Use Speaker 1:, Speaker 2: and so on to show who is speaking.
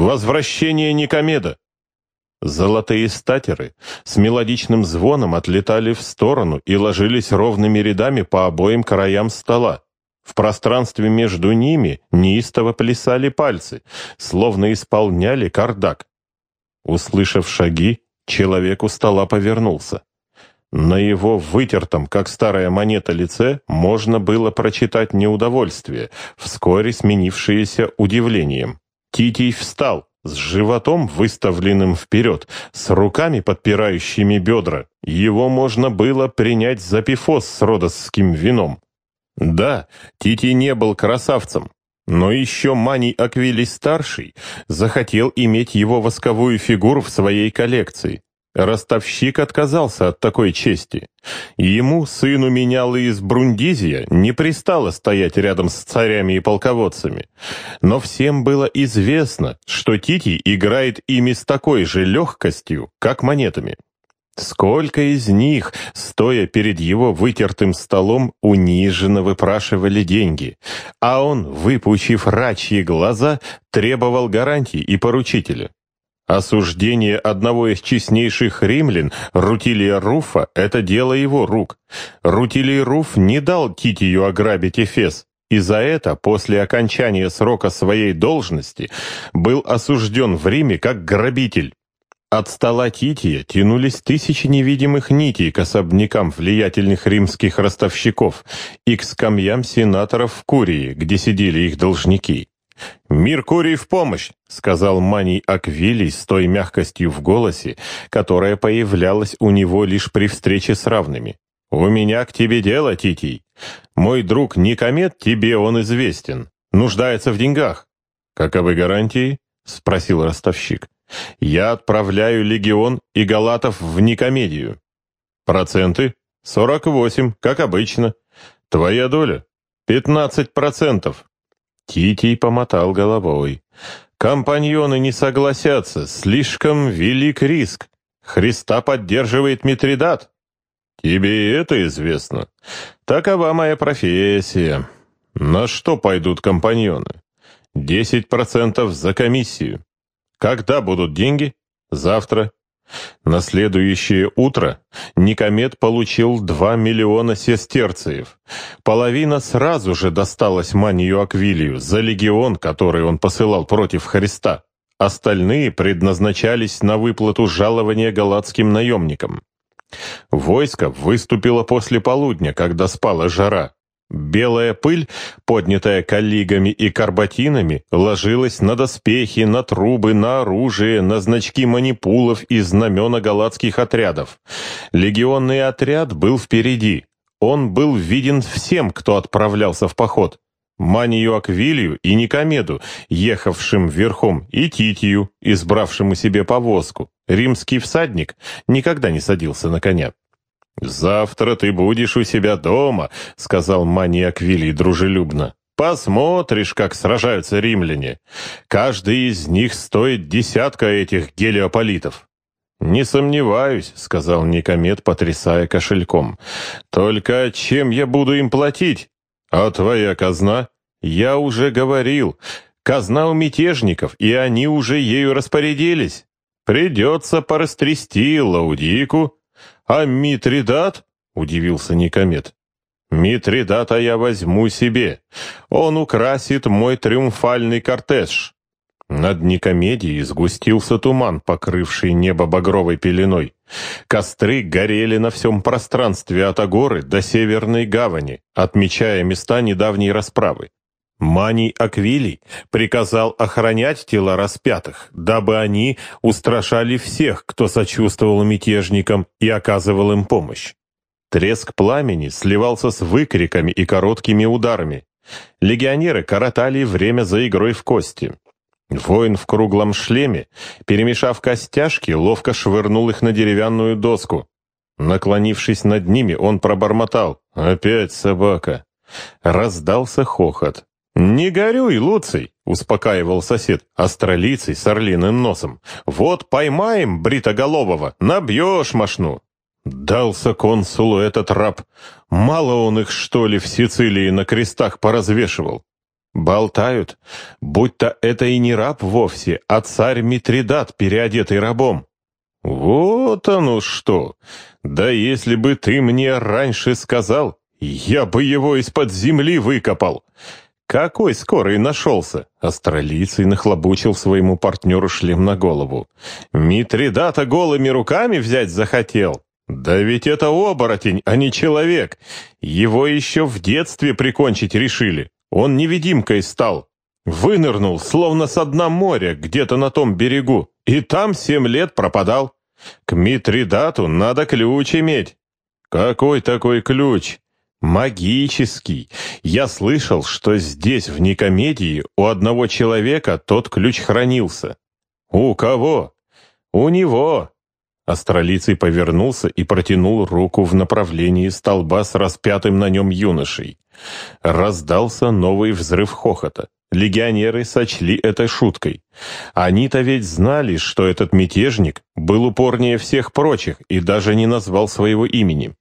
Speaker 1: Возвращение Никомеда!» Золотые статеры с мелодичным звоном отлетали в сторону и ложились ровными рядами по обоим краям стола. В пространстве между ними неистово плясали пальцы, словно исполняли кардак. Услышав шаги, человек у стола повернулся. На его вытертом, как старая монета, лице можно было прочитать неудовольствие, вскоре сменившееся удивлением. Титий встал, с животом, выставленным вперед, с руками, подпирающими бедра. Его можно было принять за пифос с родосским вином. Да, Тити не был красавцем, но еще Маний Аквилий-старший захотел иметь его восковую фигуру в своей коллекции. Ростовщик отказался от такой чести. Ему, сыну меняла из Брундизия, не пристало стоять рядом с царями и полководцами. Но всем было известно, что Тити играет ими с такой же легкостью, как монетами. Сколько из них, стоя перед его вытертым столом, униженно выпрашивали деньги, а он, выпучив рачьи глаза, требовал гарантий и поручителя. Осуждение одного из честнейших римлян, Рутилия Руфа, это дело его рук. Рутилий Руф не дал Титию ограбить Эфес, и за это, после окончания срока своей должности, был осужден в Риме как грабитель. От стола Тития тянулись тысячи невидимых нитей к особнякам влиятельных римских ростовщиков и к скамьям сенаторов в Курии, где сидели их должники. «Меркурий в помощь!» — сказал Маний Аквилий с той мягкостью в голосе, которая появлялась у него лишь при встрече с равными. «У меня к тебе дело, Титий. Мой друг Никомет, тебе он известен. Нуждается в деньгах». «Каковы гарантии?» — спросил ростовщик. «Я отправляю легион и галатов в Никомедию». «Проценты?» «Сорок восемь, как обычно». «Твоя доля?» «Пятнадцать процентов». Титий помотал головой. «Компаньоны не согласятся, слишком велик риск. Христа поддерживает Митридат. Тебе и это известно. Такова моя профессия. На что пойдут компаньоны? Десять процентов за комиссию. Когда будут деньги? Завтра. На следующее утро Никомед получил 2 миллиона сестерциев. Половина сразу же досталась Манию Аквилию за легион, который он посылал против Христа. Остальные предназначались на выплату жалования галатским наемникам. Войско выступило после полудня, когда спала жара. Белая пыль, поднятая коллигами и карбатинами, ложилась на доспехи, на трубы, на оружие, на значки манипулов и знамена галатских отрядов. Легионный отряд был впереди. Он был виден всем, кто отправлялся в поход. Манию Аквилию и Никомеду, ехавшим верхом, и Титию, избравшему себе повозку. Римский всадник никогда не садился на коня. «Завтра ты будешь у себя дома», — сказал маньяк Вилли дружелюбно. «Посмотришь, как сражаются римляне. Каждый из них стоит десятка этих гелиополитов». «Не сомневаюсь», — сказал Никомед, потрясая кошельком. «Только чем я буду им платить? А твоя казна?» «Я уже говорил. Казна у мятежников, и они уже ею распорядились. Придется порастрясти Лаудику, «А Митридат?» — удивился Никомет. «Митридата я возьму себе. Он украсит мой триумфальный кортеж». Над Никомедией сгустился туман, покрывший небо багровой пеленой. Костры горели на всем пространстве от Агоры до Северной гавани, отмечая места недавней расправы. Маний Аквилий приказал охранять тела распятых, дабы они устрашали всех, кто сочувствовал мятежникам и оказывал им помощь. Треск пламени сливался с выкриками и короткими ударами. Легионеры коротали время за игрой в кости. Воин в круглом шлеме, перемешав костяшки, ловко швырнул их на деревянную доску. Наклонившись над ними, он пробормотал «Опять собака!» Раздался хохот. «Не горюй, Луций!» — успокаивал сосед, астролицей с орлиным носом. «Вот поймаем бритоголового, набьешь мошну!» Дался консулу этот раб. Мало он их, что ли, в Сицилии на крестах поразвешивал. Болтают, будто это и не раб вовсе, а царь Митридат, переодетый рабом. Вот оно что! Да если бы ты мне раньше сказал, я бы его из-под земли выкопал. Какой скорый нашелся! Астралийцей нахлобучил своему партнеру шлем на голову. Митридата голыми руками взять захотел. Да ведь это оборотень, а не человек. Его еще в детстве прикончить решили. Он невидимкой стал. Вынырнул, словно с дна моря, где-то на том берегу, и там семь лет пропадал. К Митридату надо ключ иметь. Какой такой ключ? Магический. Я слышал, что здесь, в Никомедии, у одного человека тот ключ хранился. У кого? У него. Астролицей повернулся и протянул руку в направлении столба с распятым на нем юношей. Раздался новый взрыв хохота. Легионеры сочли это шуткой. Они-то ведь знали, что этот мятежник был упорнее всех прочих и даже не назвал своего имени.